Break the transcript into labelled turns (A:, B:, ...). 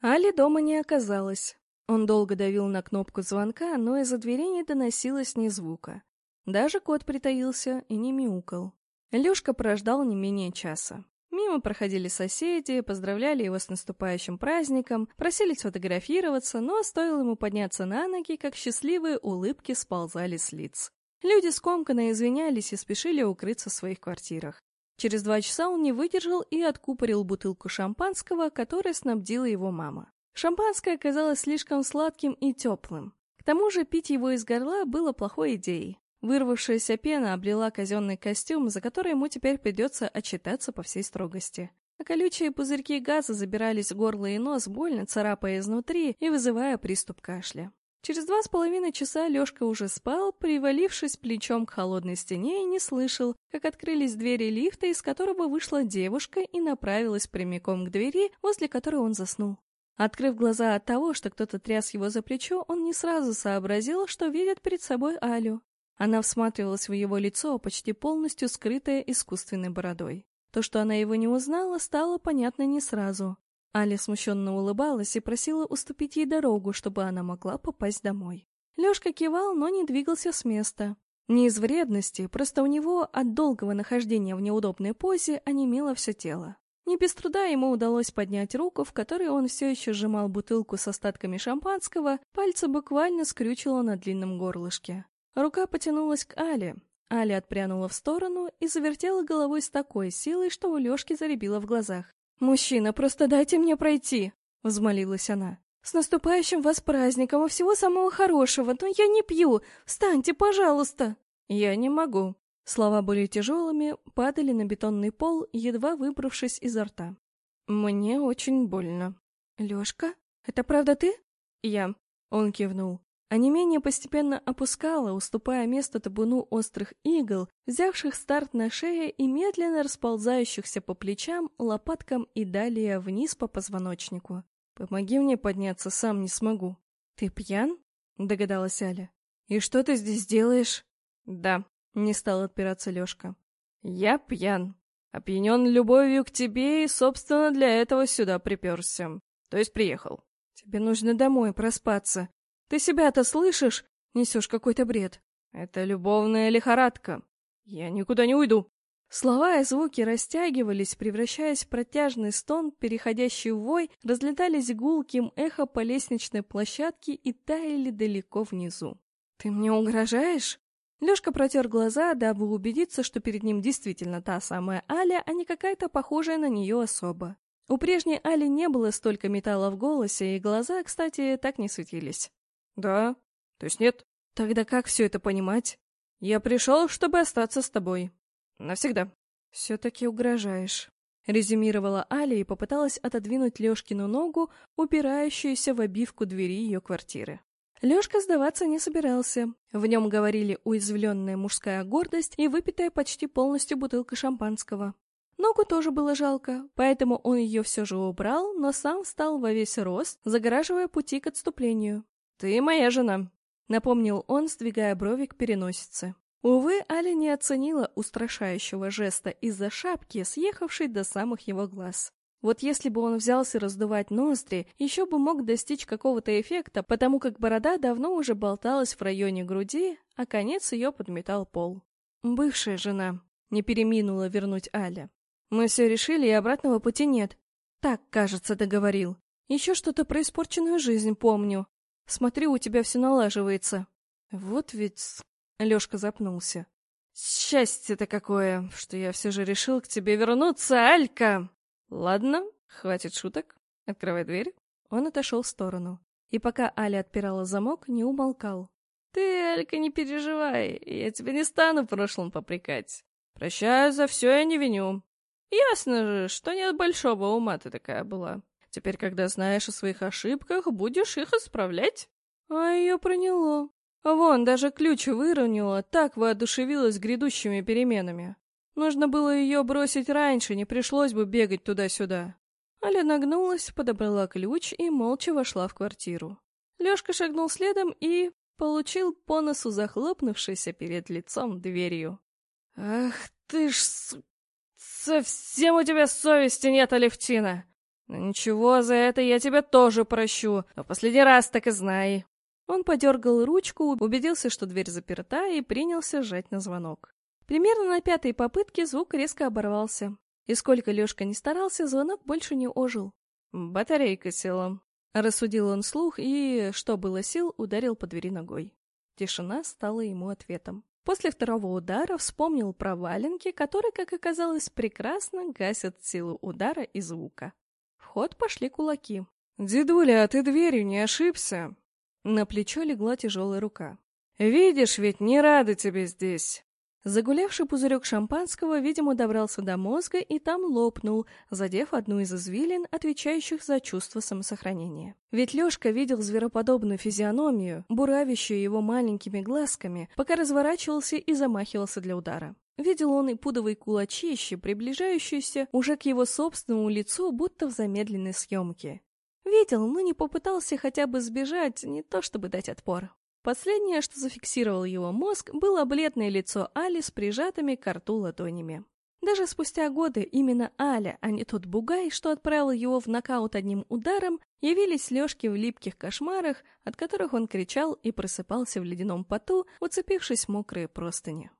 A: Али дома не оказалось. Он долго давил на кнопку звонка, но из-за двери не доносилось ни звука. Даже кот притаился и не мяукал. Лёшка прождал не менее часа. Мимо проходили соседи, поздравляли его с наступающим праздником, просили сфотографироваться, но стоило ему подняться на ноги, как счастливые улыбки сползали с лиц. Люди скомканно извинялись и спешили укрыться в своих квартирах. Через два часа он не выдержал и откупорил бутылку шампанского, которой снабдила его мама. Шампанское оказалось слишком сладким и теплым. К тому же пить его из горла было плохой идеей. Вырвавшаяся пена облила казенный костюм, за который ему теперь придется отчитаться по всей строгости. А колючие пузырьки газа забирались в горло и нос, больно царапая изнутри и вызывая приступ кашля. Через два с половиной часа Лёшка уже спал, привалившись плечом к холодной стене и не слышал, как открылись двери лифта, из которого вышла девушка и направилась прямиком к двери, возле которой он заснул. Открыв глаза от того, что кто-то тряс его за плечо, он не сразу сообразил, что видит перед собой Алю. Она всматривалась в его лицо, почти полностью скрытое искусственной бородой. То, что она его не узнала, стало понятно не сразу. Аля смущенно улыбалась и просила уступить ей дорогу, чтобы она могла попасть домой. Лёшка кивал, но не двигался с места. Не из вредности, просто у него от долгого нахождения в неудобной позе онемело все тело. Не без труда ему удалось поднять руку, в которой он все еще сжимал бутылку с остатками шампанского, пальцы буквально скрючило на длинном горлышке. Рука потянулась к Але. Аля отпрянула в сторону и завертела головой с такой силой, что у Лёшки заребило в глазах. «Мужчина, просто дайте мне пройти!» — взмолилась она. «С наступающим вас праздником и всего самого хорошего, но я не пью! Встаньте, пожалуйста!» «Я не могу!» Слова были тяжелыми, падали на бетонный пол, едва выбравшись изо рта. «Мне очень больно». «Лёшка? Это правда ты?» «Я». Он кивнул. А не менее постепенно опускала, уступая место табуну острых игл, взявших старт на шее и медленно расползающихся по плечам, лопаткам и далее вниз по позвоночнику. «Помоги мне подняться, сам не смогу». «Ты пьян?» — догадалась Аля. «И что ты здесь делаешь?» «Да», — не стал отпираться Лёшка. «Я пьян. Опьянен любовью к тебе и, собственно, для этого сюда приперся. То есть приехал». «Тебе нужно домой проспаться», ты себя-то слышишь? Несешь какой-то бред. Это любовная лихорадка. Я никуда не уйду. Слова и звуки растягивались, превращаясь в протяжный стон, переходящий в вой, разлетались гулким эхо по лестничной площадке и таяли далеко внизу. «Ты мне угрожаешь?» Лёшка протер глаза, дабы убедиться, что перед ним действительно та самая Аля, а не какая-то похожая на нее особа. У прежней Али не было столько металла в голосе, и глаза, кстати, так не светились. Да. То есть нет? Тогда как все это понимать? Я пришел, чтобы остаться с тобой. Навсегда. Все-таки угрожаешь. Резюмировала Аля и попыталась отодвинуть Лешкину ногу, упирающуюся в обивку двери ее квартиры. Лешка сдаваться не собирался. В нем говорили уязвленная мужская гордость и выпитая почти полностью бутылка шампанского. Ногу тоже было жалко, поэтому он ее все же убрал, но сам встал во весь рост, загораживая пути к отступлению. «Ты моя жена», — напомнил он, сдвигая брови к переносице. Увы, Аля не оценила устрашающего жеста из-за шапки, съехавшей до самых его глаз. Вот если бы он взялся раздувать ноздри, еще бы мог достичь какого-то эффекта, потому как борода давно уже болталась в районе груди, а конец ее подметал пол. «Бывшая жена», — не переминула вернуть Аля. «Мы все решили, и обратного пути нет». «Так, кажется, договорил. Еще что-то про испорченную жизнь помню. Смотрю, у тебя все налаживается. Вот ведь... Лёшка запнулся. Счастье-то какое, что я все же решил к тебе вернуться, Алька! Ладно, хватит шуток. Открывай дверь. Он отошел в сторону. И пока Аля отпирала замок, не умолкал. Ты, Алька, не переживай, я тебя не стану в прошлом попрекать. Прощаю за все, я не виню. Ясно же, что не от большого ума ты такая была. Теперь, когда знаешь о своих ошибках, будешь их исправлять. А ее проняло. Вон, даже ключ выронила, так воодушевилась грядущими переменами. Нужно было ее бросить раньше, не пришлось бы бегать туда-сюда. Аля нагнулась, подобрала ключ и молча вошла в квартиру. Лёшка шагнул следом и получил по носу захлопнувшейся перед лицом дверью. «Ах ты ж... Совсем у тебя совести нет, Алевтина! Ну ничего, за это я тебя тоже прощу, но последний раз так и знай. Он подергал ручку, убедился, что дверь заперта, и принялся сжать на звонок. Примерно на пятой попытке звук резко оборвался. И сколько Лёшка не старался, звонок больше не ожил. «Батарейка села», — рассудил он слух и, что было сил, ударил по двери ногой. Тишина стала ему ответом. После второго удара вспомнил про валенки, которые, как оказалось, прекрасно гасят силу удара и звука. Ход пошли кулаки. «Дедуля, а ты дверью не ошибся?» На плечо легла тяжелая рука. «Видишь, ведь не рады тебе здесь!» Загулявший пузырек шампанского, видимо, добрался до мозга и там лопнул, задев одну из извилин, отвечающих за чувство самосохранения. Ведь Лёшка видел звероподобную физиономию, буравящую его маленькими глазками, пока разворачивался и замахивался для удара. Видел он и пудовые кулачище, приближающиеся уже к его собственному лицу, будто в замедленной съемке. Видел, но не попытался хотя бы сбежать, не то чтобы дать отпор. Последнее, что зафиксировал его мозг, было бледное лицо Али с прижатыми к рту ладонями. Даже спустя годы именно Аля, а не тот бугай, что отправил его в нокаут одним ударом, явились Лёшке в липких кошмарах, от которых он кричал и просыпался в ледяном поту, уцепившись мокрые простыни.